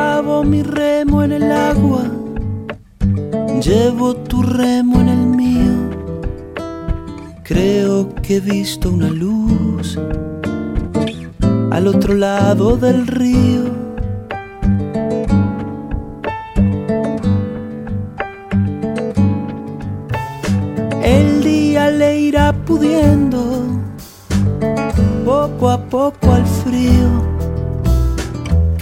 clavo mi remo en el agua, llevo tu remo en el mío. Creo que he visto una luz al otro lado del río. El día le irá pudiendo poco a poco al frío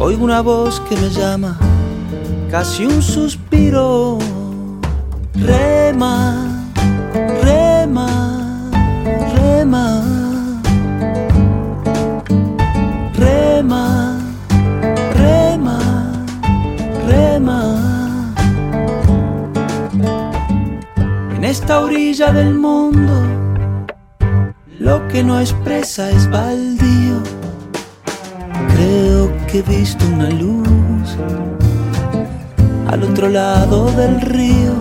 Oigo una voz que me llama, casi un suspiro. Rema, rema, rema. Rema, rema, rema. En esta orilla del mundo, lo que no expresa es baldío. Creo he visto una luz al otro lado del río.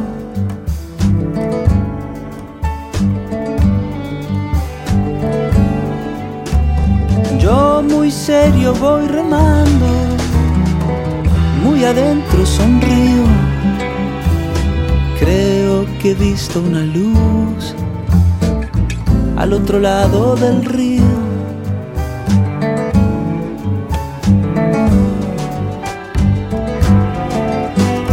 Yo muy serio voy remando, muy adentro sonrío. Creo que he visto una luz al otro lado del río.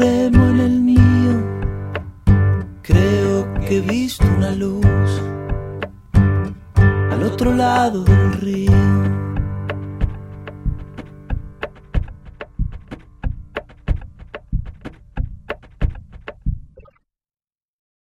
Remo en el mío. Creo que he visto una luz al otro lado del río.